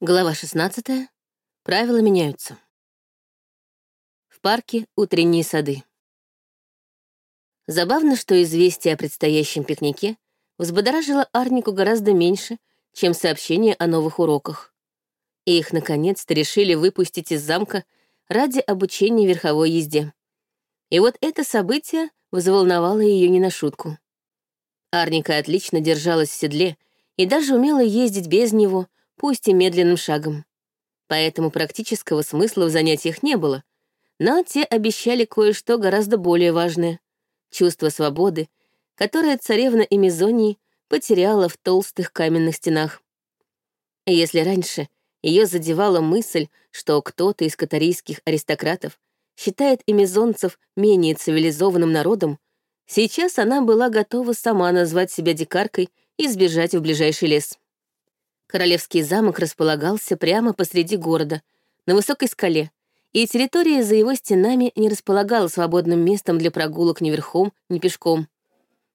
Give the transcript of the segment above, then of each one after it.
Глава 16. Правила меняются. В парке утренние сады. Забавно, что известие о предстоящем пикнике взбодоражило Арнику гораздо меньше, чем сообщение о новых уроках. И их, наконец-то, решили выпустить из замка ради обучения верховой езде. И вот это событие взволновало ее не на шутку. Арника отлично держалась в седле и даже умела ездить без него — пусть и медленным шагом. Поэтому практического смысла в занятиях не было, но те обещали кое-что гораздо более важное — чувство свободы, которое царевна Эмизонии потеряла в толстых каменных стенах. Если раньше ее задевала мысль, что кто-то из катарийских аристократов считает эмизонцев менее цивилизованным народом, сейчас она была готова сама назвать себя дикаркой и сбежать в ближайший лес. Королевский замок располагался прямо посреди города, на высокой скале, и территория за его стенами не располагала свободным местом для прогулок ни верхом, ни пешком.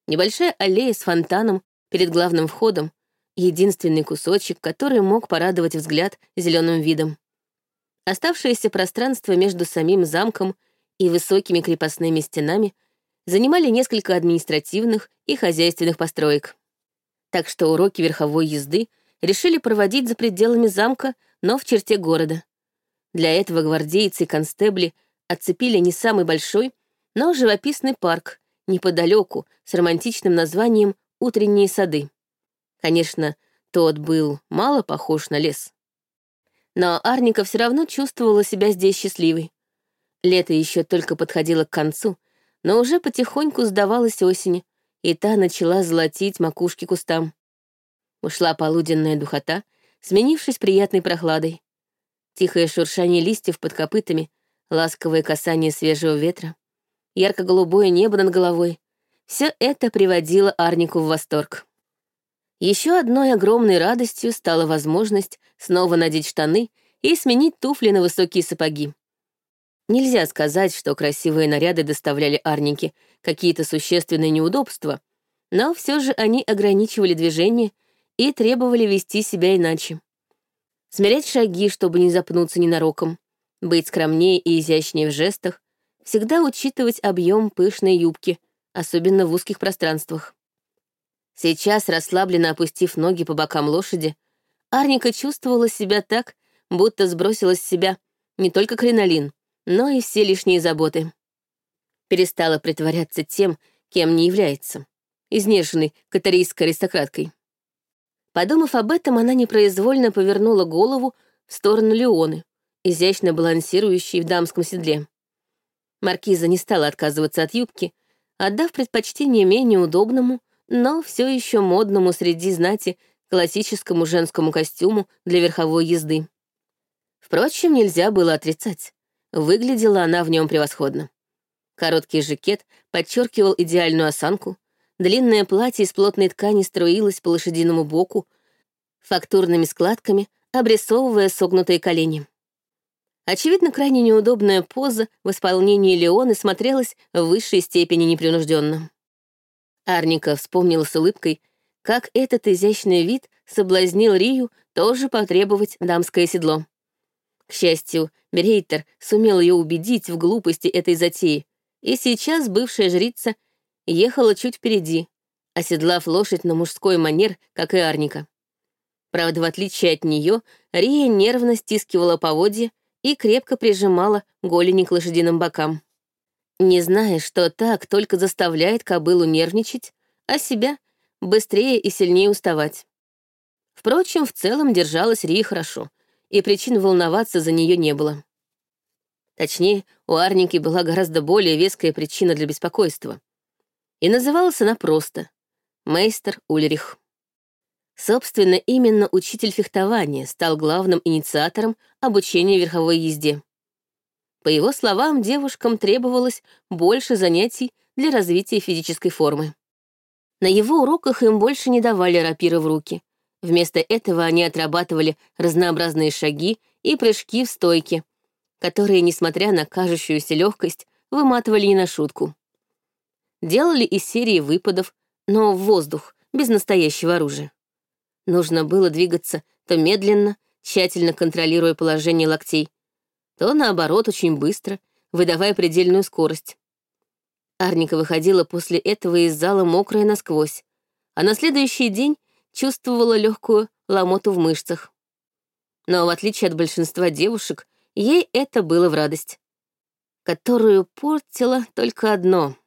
Небольшая аллея с фонтаном перед главным входом — единственный кусочек, который мог порадовать взгляд зеленым видом. Оставшееся пространство между самим замком и высокими крепостными стенами занимали несколько административных и хозяйственных построек. Так что уроки верховой езды — решили проводить за пределами замка, но в черте города. Для этого гвардейцы и констебли отцепили не самый большой, но живописный парк неподалеку с романтичным названием «Утренние сады». Конечно, тот был мало похож на лес. Но Арника все равно чувствовала себя здесь счастливой. Лето еще только подходило к концу, но уже потихоньку сдавалась осень, и та начала золотить макушки кустам. Ушла полуденная духота, сменившись приятной прохладой. Тихое шуршание листьев под копытами, ласковое касание свежего ветра, ярко-голубое небо над головой — все это приводило Арнику в восторг. Еще одной огромной радостью стала возможность снова надеть штаны и сменить туфли на высокие сапоги. Нельзя сказать, что красивые наряды доставляли Арнике какие-то существенные неудобства, но все же они ограничивали движение и требовали вести себя иначе. Смирять шаги, чтобы не запнуться ненароком, быть скромнее и изящнее в жестах, всегда учитывать объем пышной юбки, особенно в узких пространствах. Сейчас, расслабленно опустив ноги по бокам лошади, Арника чувствовала себя так, будто сбросила с себя не только кринолин, но и все лишние заботы. Перестала притворяться тем, кем не является, изнеженной катарийской аристократкой. Подумав об этом, она непроизвольно повернула голову в сторону Леоны, изящно балансирующей в дамском седле. Маркиза не стала отказываться от юбки, отдав предпочтение менее удобному, но все еще модному среди знати классическому женскому костюму для верховой езды. Впрочем, нельзя было отрицать. Выглядела она в нем превосходно. Короткий жакет подчеркивал идеальную осанку, Длинное платье из плотной ткани струилось по лошадиному боку, фактурными складками, обрисовывая согнутые колени. Очевидно, крайне неудобная поза в исполнении Леоны смотрелась в высшей степени непринужденно. Арника вспомнила с улыбкой, как этот изящный вид соблазнил Рию тоже потребовать дамское седло. К счастью, Берейтер сумел ее убедить в глупости этой затеи, и сейчас бывшая жрица ехала чуть впереди, оседлав лошадь на мужской манер, как и Арника. Правда, в отличие от нее, Рия нервно стискивала поводья и крепко прижимала голени к лошадиным бокам. Не зная, что так только заставляет кобылу нервничать, а себя быстрее и сильнее уставать. Впрочем, в целом держалась Рия хорошо, и причин волноваться за нее не было. Точнее, у Арники была гораздо более веская причина для беспокойства — и называлась она просто «Мейстер Ульрих». Собственно, именно учитель фехтования стал главным инициатором обучения верховой езде. По его словам, девушкам требовалось больше занятий для развития физической формы. На его уроках им больше не давали рапиры в руки. Вместо этого они отрабатывали разнообразные шаги и прыжки в стойке, которые, несмотря на кажущуюся легкость, выматывали не на шутку делали из серии выпадов, но в воздух, без настоящего оружия. Нужно было двигаться то медленно, тщательно контролируя положение локтей, то, наоборот, очень быстро, выдавая предельную скорость. Арника выходила после этого из зала мокрая насквозь, а на следующий день чувствовала легкую ломоту в мышцах. Но в отличие от большинства девушек, ей это было в радость, которую портило только одно —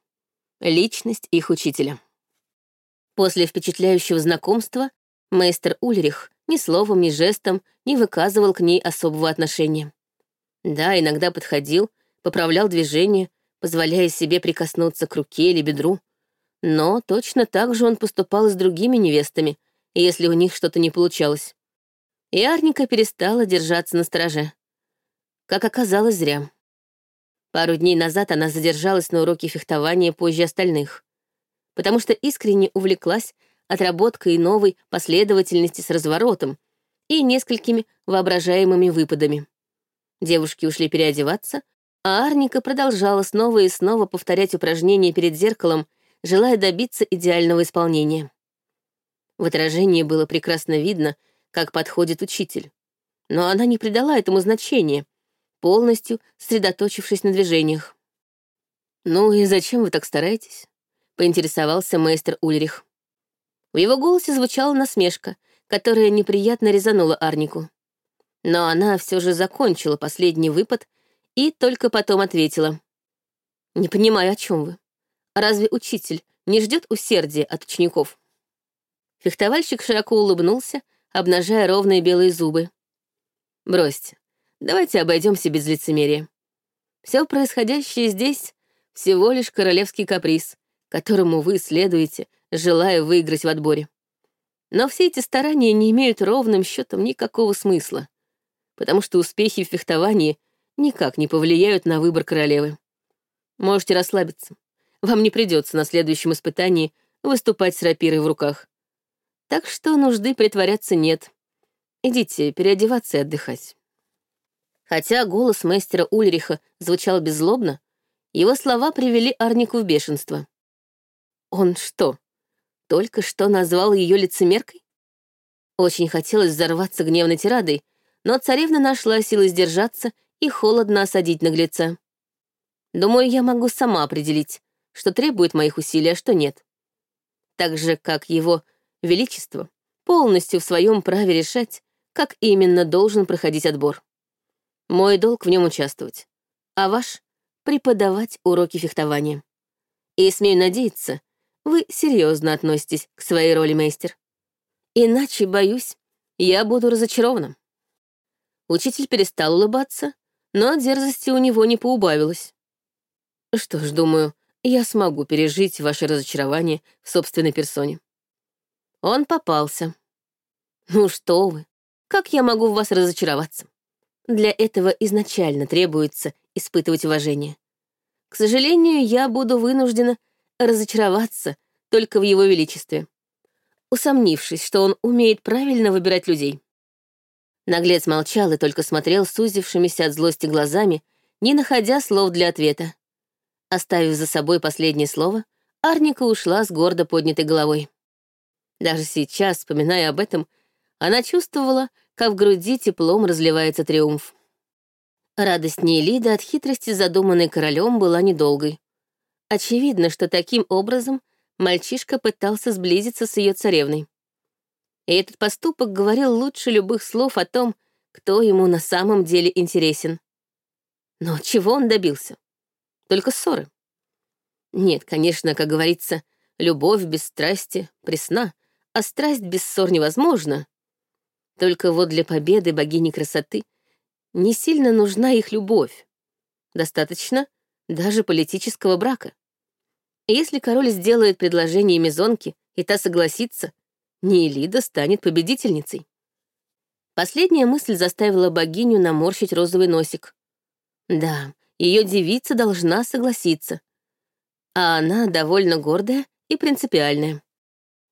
личность их учителя. После впечатляющего знакомства мейстер Ульрих ни словом, ни жестом не выказывал к ней особого отношения. Да, иногда подходил, поправлял движение, позволяя себе прикоснуться к руке или бедру, но точно так же он поступал с другими невестами, если у них что-то не получалось. И Арника перестала держаться на стороже. Как оказалось, зря. Пару дней назад она задержалась на уроке фехтования позже остальных, потому что искренне увлеклась отработкой новой последовательности с разворотом и несколькими воображаемыми выпадами. Девушки ушли переодеваться, а Арника продолжала снова и снова повторять упражнения перед зеркалом, желая добиться идеального исполнения. В отражении было прекрасно видно, как подходит учитель. Но она не придала этому значения, полностью сосредоточившись на движениях. «Ну и зачем вы так стараетесь?» — поинтересовался мейстер Ульрих. В его голосе звучала насмешка, которая неприятно резанула Арнику. Но она все же закончила последний выпад и только потом ответила. «Не понимаю, о чем вы. Разве учитель не ждет усердия от учеников?» Фехтовальщик широко улыбнулся, обнажая ровные белые зубы. «Бросьте, давайте обойдемся без лицемерия. Все происходящее здесь — всего лишь королевский каприз, которому вы следуете, желая выиграть в отборе. Но все эти старания не имеют ровным счетом никакого смысла, потому что успехи в фехтовании никак не повлияют на выбор королевы. Можете расслабиться. Вам не придется на следующем испытании выступать с рапирой в руках. Так что нужды притворяться нет. Идите переодеваться и отдыхать. Хотя голос мастера Ульриха звучал беззлобно, его слова привели Арнику в бешенство. Он что, только что назвал ее лицемеркой? Очень хотелось взорваться гневной тирадой, но царевна нашла силы сдержаться и холодно осадить наглеца. Думаю, я могу сама определить, что требует моих усилий, а что нет. Так же, как его величество, полностью в своем праве решать, как именно должен проходить отбор. Мой долг в нем участвовать, а ваш — преподавать уроки фехтования. И смею надеяться, вы серьезно относитесь к своей роли, мейстер. Иначе, боюсь, я буду разочарована. Учитель перестал улыбаться, но дерзости у него не поубавилось. Что ж, думаю, я смогу пережить ваше разочарование в собственной персоне. Он попался. Ну что вы, как я могу в вас разочароваться? Для этого изначально требуется испытывать уважение. К сожалению, я буду вынуждена разочароваться только в его величестве, усомнившись, что он умеет правильно выбирать людей. Наглец молчал и только смотрел сузившимися от злости глазами, не находя слов для ответа. Оставив за собой последнее слово, Арника ушла с гордо поднятой головой. Даже сейчас, вспоминая об этом, она чувствовала, как в груди теплом разливается триумф. Радость Нейлида от хитрости, задуманной королем, была недолгой. Очевидно, что таким образом мальчишка пытался сблизиться с ее царевной. И этот поступок говорил лучше любых слов о том, кто ему на самом деле интересен. Но чего он добился? Только ссоры. Нет, конечно, как говорится, любовь без страсти пресна, а страсть без ссор невозможна. Только вот для победы богини красоты не сильно нужна их любовь. Достаточно даже политического брака. если король сделает предложение Мезонке, и та согласится, Неэлида станет победительницей. Последняя мысль заставила богиню наморщить розовый носик. Да, ее девица должна согласиться. А она довольно гордая и принципиальная.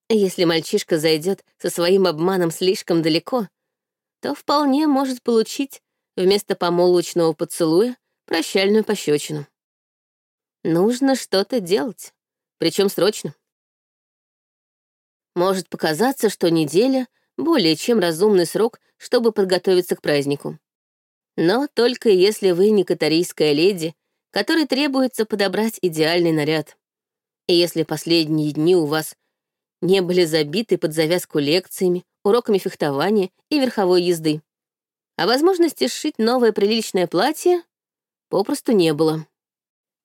Если мальчишка зайдет со своим обманом слишком далеко, то вполне может получить вместо помолвочного поцелуя прощальную пощечину. Нужно что-то делать, причем срочно. Может показаться, что неделя более чем разумный срок, чтобы подготовиться к празднику. Но только если вы не катарийская леди, которой требуется подобрать идеальный наряд. И если последние дни у вас не были забиты под завязку лекциями, уроками фехтования и верховой езды. А возможности сшить новое приличное платье попросту не было.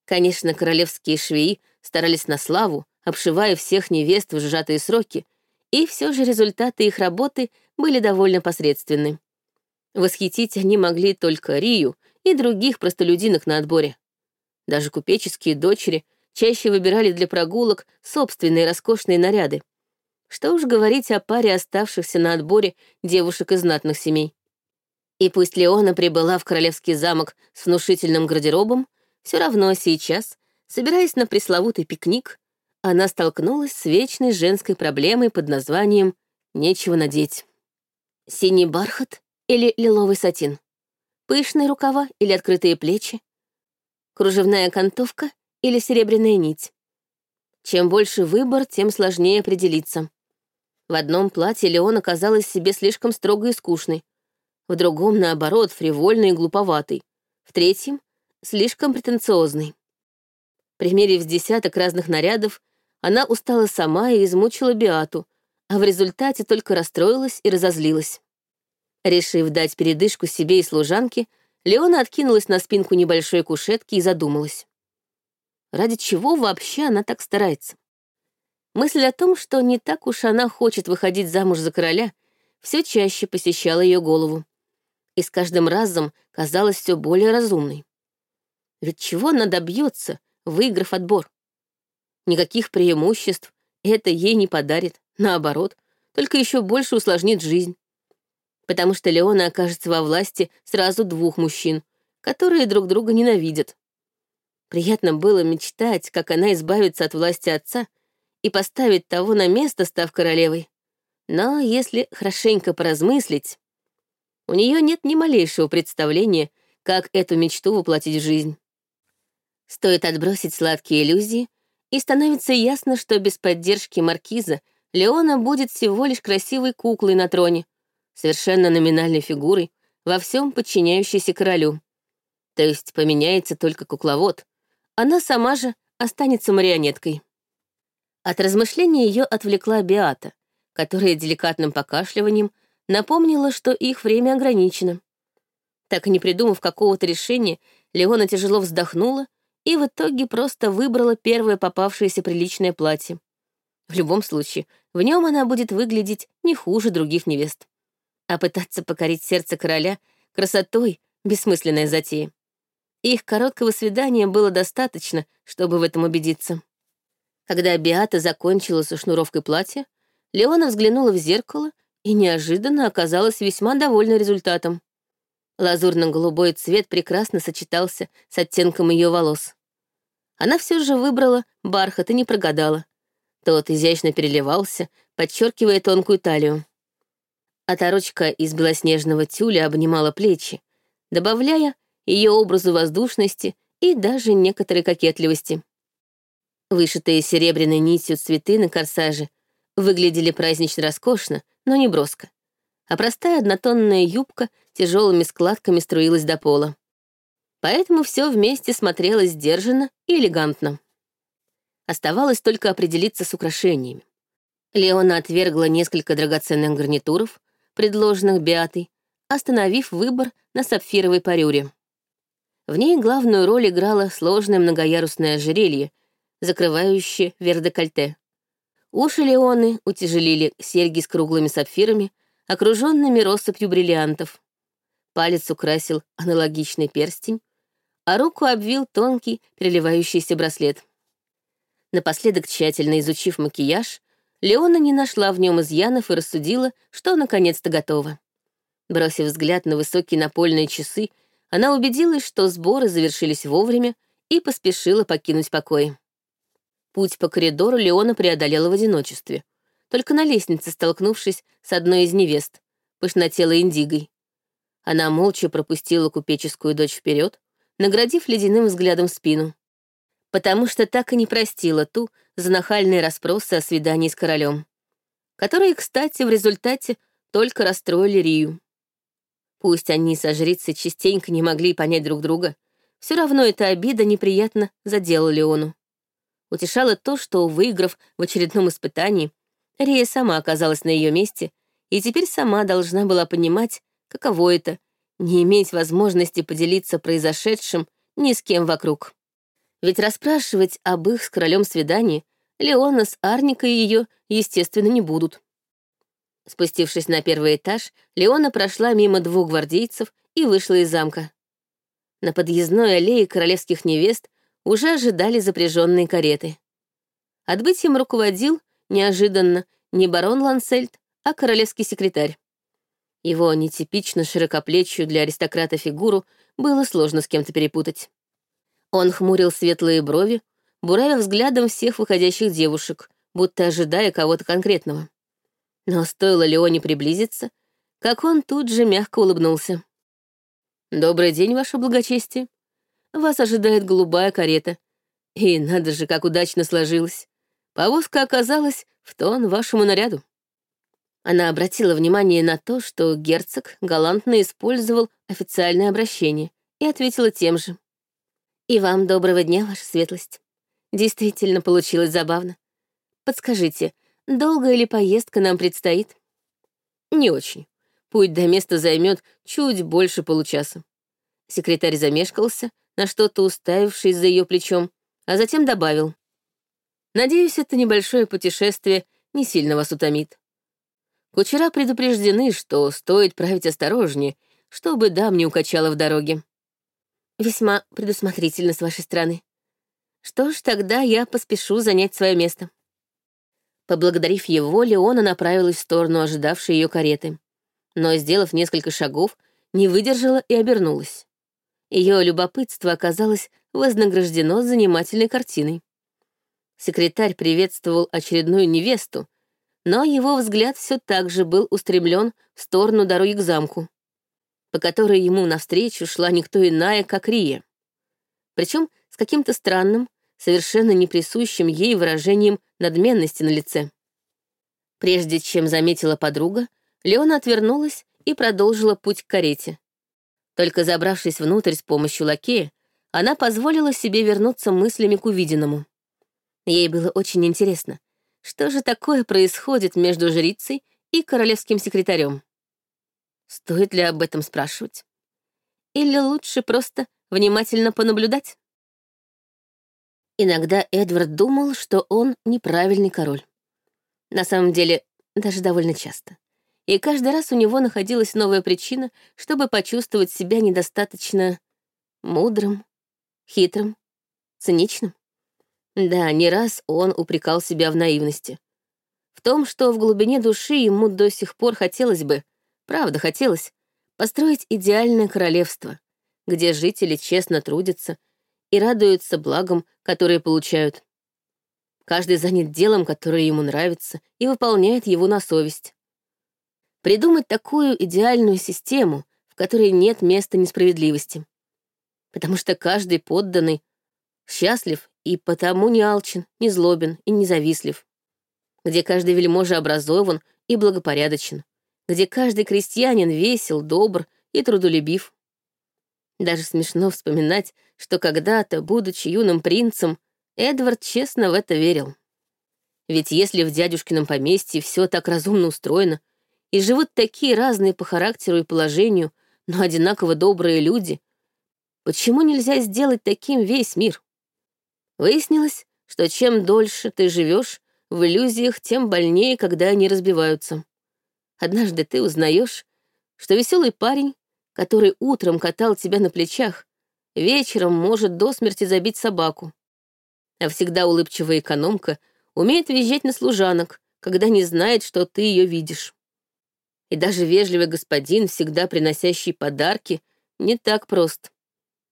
Конечно, королевские швеи старались на славу, обшивая всех невест в сжатые сроки, и все же результаты их работы были довольно посредственны. Восхитить они могли только Рию и других простолюдинок на отборе. Даже купеческие дочери чаще выбирали для прогулок собственные роскошные наряды. Что уж говорить о паре оставшихся на отборе девушек из знатных семей. И пусть Леона прибыла в королевский замок с внушительным гардеробом, все равно сейчас, собираясь на пресловутый пикник, она столкнулась с вечной женской проблемой под названием «нечего надеть». Синий бархат или лиловый сатин? Пышные рукава или открытые плечи? Кружевная окантовка или серебряная нить? Чем больше выбор, тем сложнее определиться. В одном платье Леон оказалась себе слишком строгой и скучной, в другом, наоборот, фривольной и глуповатой, в третьем — слишком претенциозной. Примерив десяток разных нарядов, она устала сама и измучила Биату, а в результате только расстроилась и разозлилась. Решив дать передышку себе и служанке, Леона откинулась на спинку небольшой кушетки и задумалась. Ради чего вообще она так старается? Мысль о том, что не так уж она хочет выходить замуж за короля, все чаще посещала ее голову. И с каждым разом казалась все более разумной. Ведь чего она добьется, выиграв отбор? Никаких преимуществ это ей не подарит, наоборот, только еще больше усложнит жизнь потому что Леона окажется во власти сразу двух мужчин, которые друг друга ненавидят. Приятно было мечтать, как она избавится от власти отца и поставит того на место, став королевой. Но если хорошенько поразмыслить, у нее нет ни малейшего представления, как эту мечту воплотить в жизнь. Стоит отбросить сладкие иллюзии, и становится ясно, что без поддержки маркиза Леона будет всего лишь красивой куклой на троне, совершенно номинальной фигурой, во всем подчиняющейся королю. То есть поменяется только кукловод. Она сама же останется марионеткой. От размышления ее отвлекла Биата, которая деликатным покашливанием напомнила, что их время ограничено. Так и не придумав какого-то решения, Леона тяжело вздохнула и в итоге просто выбрала первое попавшееся приличное платье. В любом случае, в нем она будет выглядеть не хуже других невест а пытаться покорить сердце короля красотой — бессмысленная затея. Их короткого свидания было достаточно, чтобы в этом убедиться. Когда Биата закончила со шнуровкой платья, Леона взглянула в зеркало и неожиданно оказалась весьма довольна результатом. Лазурно-голубой цвет прекрасно сочетался с оттенком ее волос. Она все же выбрала бархат и не прогадала. Тот изящно переливался, подчеркивая тонкую талию. Оторочка из белоснежного тюля обнимала плечи, добавляя ее образу воздушности и даже некоторой кокетливости. Вышитые серебряной нитью цветы на корсаже выглядели празднично роскошно, но не броско, а простая однотонная юбка тяжелыми складками струилась до пола. Поэтому все вместе смотрелось сдержанно и элегантно. Оставалось только определиться с украшениями. Леона отвергла несколько драгоценных гарнитуров, предложенных Беатой, остановив выбор на сапфировой парюре. В ней главную роль играло сложное многоярусное ожерелье, закрывающее верх Уши Леоны утяжелили серьги с круглыми сапфирами, окруженными россыпью бриллиантов. Палец украсил аналогичный перстень, а руку обвил тонкий переливающийся браслет. Напоследок, тщательно изучив макияж, Леона не нашла в нем изъянов и рассудила, что наконец-то готова. Бросив взгляд на высокие напольные часы, она убедилась, что сборы завершились вовремя и поспешила покинуть покой. Путь по коридору Леона преодолела в одиночестве, только на лестнице столкнувшись с одной из невест, пышнотелой Индигой. Она молча пропустила купеческую дочь вперед, наградив ледяным взглядом спину потому что так и не простила ту за нахальные расспросы о свидании с королем, которые, кстати, в результате только расстроили Рию. Пусть они со жрицей частенько не могли понять друг друга, все равно эта обида неприятно задела Леону. Утешало то, что, выиграв в очередном испытании, Рия сама оказалась на ее месте и теперь сама должна была понимать, каково это — не иметь возможности поделиться произошедшим ни с кем вокруг. Ведь расспрашивать об их с королем свидании Леона с Арникой ее, естественно, не будут. Спустившись на первый этаж, Леона прошла мимо двух гвардейцев и вышла из замка. На подъездной аллее королевских невест уже ожидали запряженные кареты. Отбытием руководил, неожиданно, не барон Лансельд, а королевский секретарь. Его нетипично широкоплечью для аристократа фигуру было сложно с кем-то перепутать. Он хмурил светлые брови, буравя взглядом всех выходящих девушек, будто ожидая кого-то конкретного. Но стоило Леоне приблизиться, как он тут же мягко улыбнулся. «Добрый день, ваше благочестие. Вас ожидает голубая карета. И надо же, как удачно сложилось. Повозка оказалась в тон вашему наряду». Она обратила внимание на то, что герцог галантно использовал официальное обращение, и ответила тем же. «И вам доброго дня, ваша светлость. Действительно получилось забавно. Подскажите, долгая ли поездка нам предстоит?» «Не очень. Путь до места займет чуть больше получаса». Секретарь замешкался, на что-то уставившись за ее плечом, а затем добавил. «Надеюсь, это небольшое путешествие не сильно вас утомит. Кучера предупреждены, что стоит править осторожнее, чтобы дам не укачала в дороге. Весьма предусмотрительно с вашей стороны. Что ж, тогда я поспешу занять свое место. Поблагодарив его, Леона направилась в сторону ожидавшей ее кареты. Но, сделав несколько шагов, не выдержала и обернулась. Ее любопытство оказалось вознаграждено занимательной картиной. Секретарь приветствовал очередную невесту, но его взгляд все так же был устремлен в сторону дороги к замку, по которой ему навстречу шла никто иная, как Рия. Причем с каким-то странным, совершенно неприсущим ей выражением надменности на лице. Прежде чем заметила подруга, Леона отвернулась и продолжила путь к карете. Только забравшись внутрь с помощью лакея, она позволила себе вернуться мыслями к увиденному. Ей было очень интересно, что же такое происходит между жрицей и королевским секретарем? Стоит ли об этом спрашивать? Или лучше просто внимательно понаблюдать? Иногда Эдвард думал, что он неправильный король. На самом деле, даже довольно часто. И каждый раз у него находилась новая причина, чтобы почувствовать себя недостаточно мудрым, хитрым, циничным. Да, не раз он упрекал себя в наивности. В том, что в глубине души ему до сих пор хотелось бы, правда хотелось, построить идеальное королевство, где жители честно трудятся и радуются благам, которые получают. Каждый занят делом, которое ему нравится, и выполняет его на совесть. Придумать такую идеальную систему, в которой нет места несправедливости. Потому что каждый подданный счастлив и потому не алчен, не злобен и не завистлив. Где каждый вельможа образован и благопорядочен. Где каждый крестьянин весел, добр и трудолюбив. Даже смешно вспоминать, что когда-то, будучи юным принцем, Эдвард честно в это верил. Ведь если в дядюшкином поместье все так разумно устроено, и живут такие разные по характеру и положению, но одинаково добрые люди, почему нельзя сделать таким весь мир? Выяснилось, что чем дольше ты живешь в иллюзиях, тем больнее, когда они разбиваются. Однажды ты узнаешь, что веселый парень, который утром катал тебя на плечах, вечером может до смерти забить собаку. А всегда улыбчивая экономка умеет визжать на служанок, когда не знает, что ты ее видишь. И даже вежливый господин, всегда приносящий подарки, не так прост.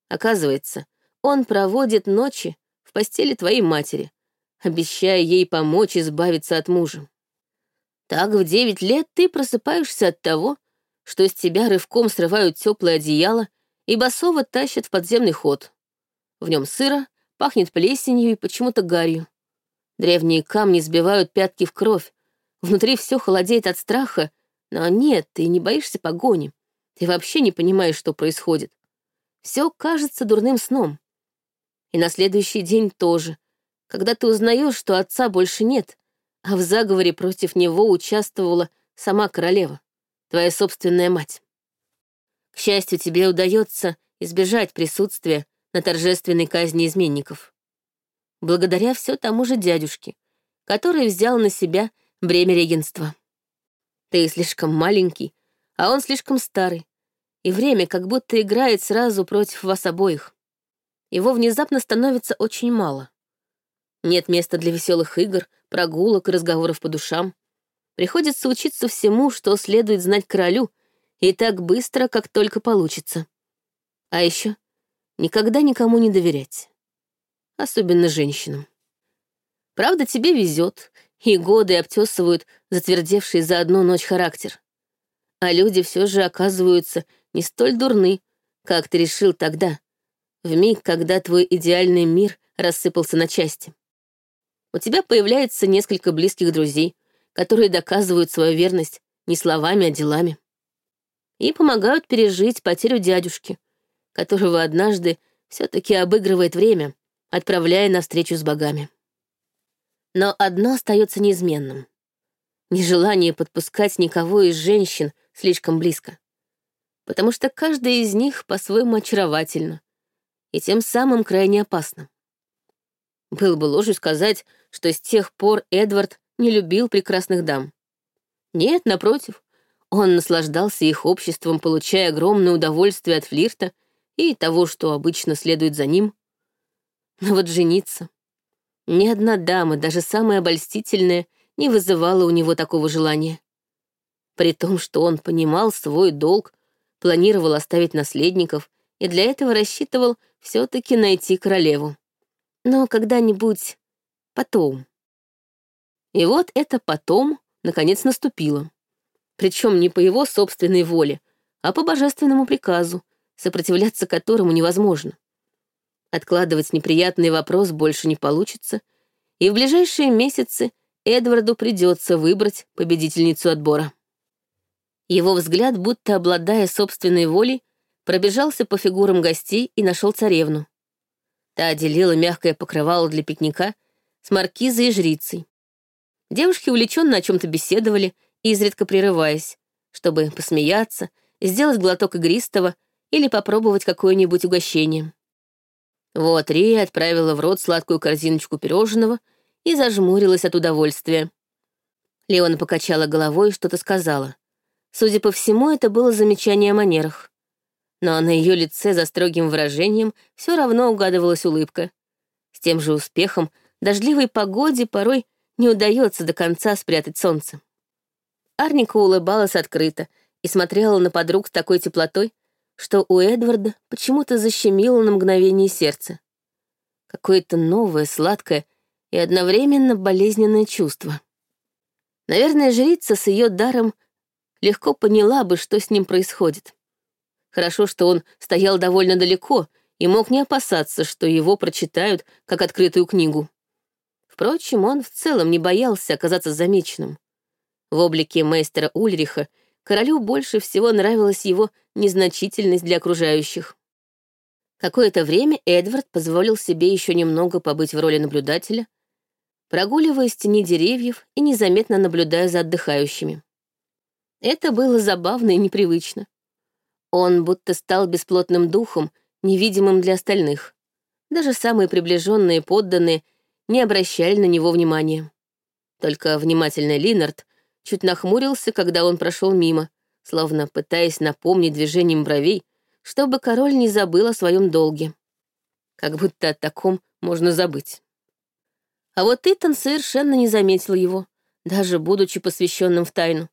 Оказывается, он проводит ночи, в постели твоей матери, обещая ей помочь избавиться от мужа. Так в девять лет ты просыпаешься от того, что из тебя рывком срывают теплое одеяло и басово тащат в подземный ход. В нем сыро, пахнет плесенью и почему-то гарью. Древние камни сбивают пятки в кровь, внутри все холодеет от страха, Но нет, ты не боишься погони. Ты вообще не понимаешь, что происходит. Все кажется дурным сном. И на следующий день тоже, когда ты узнаешь, что отца больше нет, а в заговоре против него участвовала сама королева, твоя собственная мать. К счастью, тебе удается избежать присутствия на торжественной казни изменников. Благодаря все тому же дядюшке, который взял на себя бремя регенства. Ты слишком маленький, а он слишком старый, и время как будто играет сразу против вас обоих. Его внезапно становится очень мало. Нет места для веселых игр, прогулок и разговоров по душам. Приходится учиться всему, что следует знать королю, и так быстро, как только получится. А еще никогда никому не доверять. Особенно женщинам. Правда, тебе везет, и годы обтесывают затвердевший за одну ночь характер. А люди все же оказываются не столь дурны, как ты решил тогда, в миг, когда твой идеальный мир рассыпался на части. У тебя появляется несколько близких друзей, которые доказывают свою верность не словами, а делами. И помогают пережить потерю дядюшки, которого однажды все-таки обыгрывает время, отправляя на встречу с богами. Но одно остается неизменным — нежелание подпускать никого из женщин слишком близко. Потому что каждая из них по-своему очаровательна и тем самым крайне опасна. Было бы ложью сказать, что с тех пор Эдвард не любил прекрасных дам. Нет, напротив, он наслаждался их обществом, получая огромное удовольствие от флирта и того, что обычно следует за ним. Но вот жениться. Ни одна дама, даже самая обольстительная, не вызывала у него такого желания. При том, что он понимал свой долг, планировал оставить наследников и для этого рассчитывал все-таки найти королеву. Но когда-нибудь потом. И вот это потом, наконец, наступило. Причем не по его собственной воле, а по божественному приказу, сопротивляться которому невозможно. Откладывать неприятный вопрос больше не получится, и в ближайшие месяцы Эдварду придется выбрать победительницу отбора. Его взгляд, будто обладая собственной волей, пробежался по фигурам гостей и нашел царевну. Та отделила мягкое покрывало для пикника с маркизой и жрицей. Девушки увлеченно о чем-то беседовали, изредка прерываясь, чтобы посмеяться, сделать глоток игристого или попробовать какое-нибудь угощение. Вот Рия отправила в рот сладкую корзиночку пирожного и зажмурилась от удовольствия. Леона покачала головой и что-то сказала. Судя по всему, это было замечание о манерах но на ее лице за строгим выражением все равно угадывалась улыбка. С тем же успехом дождливой погоде порой не удается до конца спрятать солнце. Арника улыбалась открыто и смотрела на подруг с такой теплотой, что у Эдварда почему-то защемило на мгновение сердце. Какое-то новое, сладкое и одновременно болезненное чувство. Наверное, жрица с ее даром легко поняла бы, что с ним происходит. Хорошо, что он стоял довольно далеко и мог не опасаться, что его прочитают как открытую книгу. Впрочем, он в целом не боялся оказаться замеченным. В облике мейстера Ульриха королю больше всего нравилась его незначительность для окружающих. Какое-то время Эдвард позволил себе еще немного побыть в роли наблюдателя, прогуливаясь в тени деревьев и незаметно наблюдая за отдыхающими. Это было забавно и непривычно. Он будто стал бесплотным духом, невидимым для остальных. Даже самые приближенные подданные не обращали на него внимания. Только внимательный Линард чуть нахмурился, когда он прошел мимо, словно пытаясь напомнить движением бровей, чтобы король не забыл о своем долге. Как будто о таком можно забыть. А вот Итан совершенно не заметил его, даже будучи посвященным в тайну.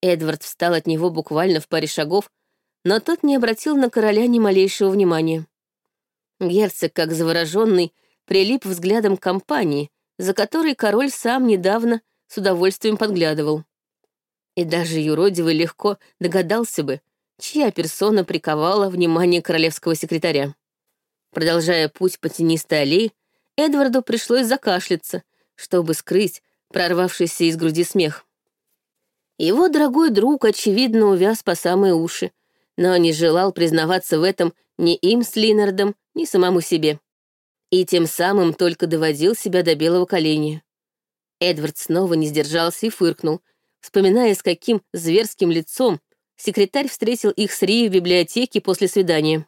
Эдвард встал от него буквально в паре шагов, но тот не обратил на короля ни малейшего внимания. Герцог, как завороженный, прилип взглядом к компании, за которой король сам недавно с удовольствием подглядывал. И даже юродивый легко догадался бы, чья персона приковала внимание королевского секретаря. Продолжая путь по тенистой аллее, Эдварду пришлось закашляться, чтобы скрыть прорвавшийся из груди смех. Его дорогой друг, очевидно, увяз по самые уши, но не желал признаваться в этом ни им с Линардом, ни самому себе. И тем самым только доводил себя до белого коленя. Эдвард снова не сдержался и фыркнул, вспоминая, с каким зверским лицом секретарь встретил их с Ри в библиотеке после свидания.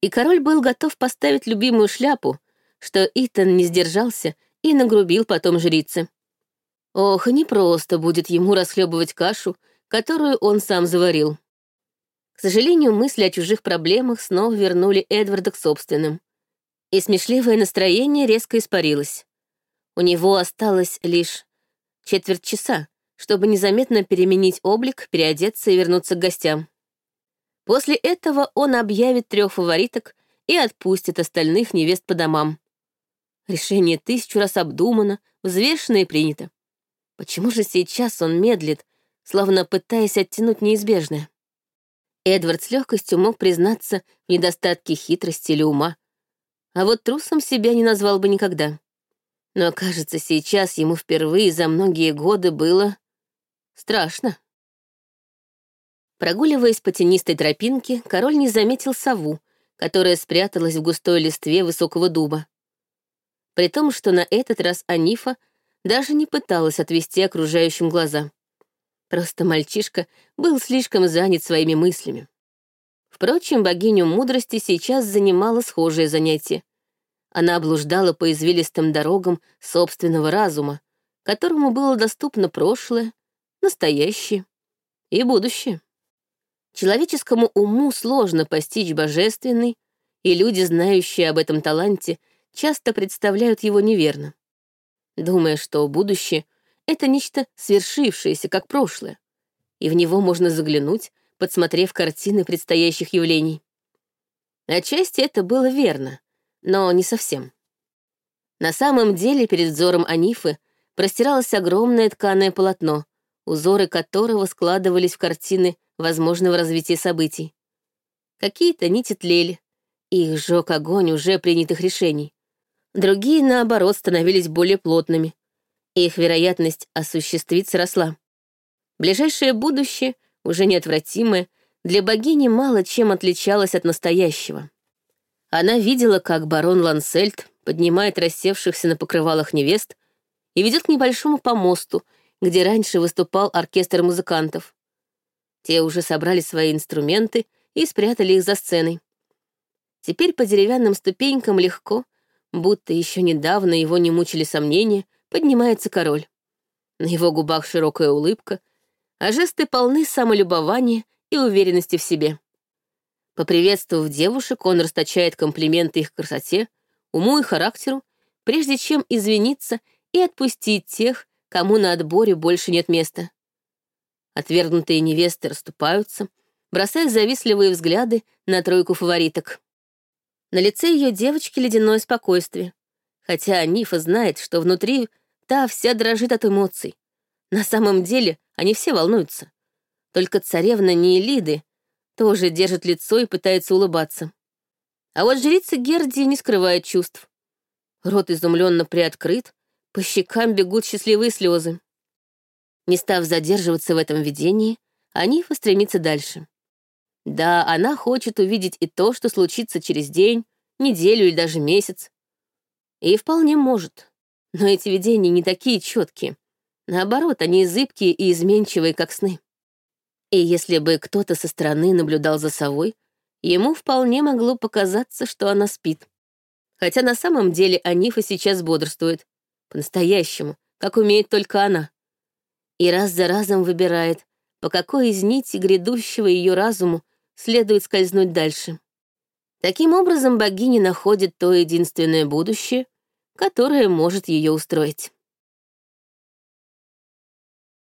И король был готов поставить любимую шляпу, что Итан не сдержался и нагрубил потом жрице. Ох, и непросто будет ему расхлебывать кашу, которую он сам заварил. К сожалению, мысли о чужих проблемах снова вернули Эдварда к собственным. И смешливое настроение резко испарилось. У него осталось лишь четверть часа, чтобы незаметно переменить облик, переодеться и вернуться к гостям. После этого он объявит трех фавориток и отпустит остальных невест по домам. Решение тысячу раз обдумано, взвешено и принято. Почему же сейчас он медлит, словно пытаясь оттянуть неизбежное? Эдвард с легкостью мог признаться в недостатке хитрости или ума, а вот трусом себя не назвал бы никогда. Но, кажется, сейчас ему впервые за многие годы было страшно. Прогуливаясь по тенистой тропинке, король не заметил сову, которая спряталась в густой листве высокого дуба. При том, что на этот раз Анифа даже не пыталась отвести окружающим глаза. Просто мальчишка был слишком занят своими мыслями. Впрочем, богиню мудрости сейчас занимало схожее занятие. Она блуждала по извилистым дорогам собственного разума, которому было доступно прошлое, настоящее и будущее. Человеческому уму сложно постичь божественный, и люди, знающие об этом таланте, часто представляют его неверно, думая, что будущее — это нечто свершившееся, как прошлое, и в него можно заглянуть, подсмотрев картины предстоящих явлений. Отчасти это было верно, но не совсем. На самом деле перед взором Анифы простиралось огромное тканое полотно, узоры которого складывались в картины возможного развития событий. Какие-то нити тлели, их сжег огонь уже принятых решений. Другие, наоборот, становились более плотными. Их вероятность осуществиться росла. Ближайшее будущее, уже неотвратимое, для богини мало чем отличалось от настоящего. Она видела, как барон Лансельд поднимает рассевшихся на покрывалах невест и ведет к небольшому помосту, где раньше выступал оркестр музыкантов. Те уже собрали свои инструменты и спрятали их за сценой. Теперь по деревянным ступенькам легко, будто еще недавно его не мучили сомнения, поднимается король. На его губах широкая улыбка, а жесты полны самолюбования и уверенности в себе. Поприветствовав девушек, он расточает комплименты их красоте, уму и характеру, прежде чем извиниться и отпустить тех, кому на отборе больше нет места. Отвергнутые невесты расступаются, бросая завистливые взгляды на тройку фавориток. На лице ее девочки ледяное спокойствие, хотя Нифа знает, что внутри та вся дрожит от эмоций. На самом деле они все волнуются. Только царевна Неэлиды тоже держит лицо и пытается улыбаться. А вот жрица Гердии не скрывает чувств. Рот изумленно приоткрыт, по щекам бегут счастливые слезы. Не став задерживаться в этом видении, Анифа стремится дальше. Да, она хочет увидеть и то, что случится через день, неделю или даже месяц. И вполне может. Но эти видения не такие четкие. Наоборот, они зыбкие и изменчивые, как сны. И если бы кто-то со стороны наблюдал за совой, ему вполне могло показаться, что она спит. Хотя на самом деле Анифа сейчас бодрствует. По-настоящему, как умеет только она. И раз за разом выбирает, по какой из нити грядущего ее разуму следует скользнуть дальше. Таким образом, богиня находит то единственное будущее, которое может ее устроить.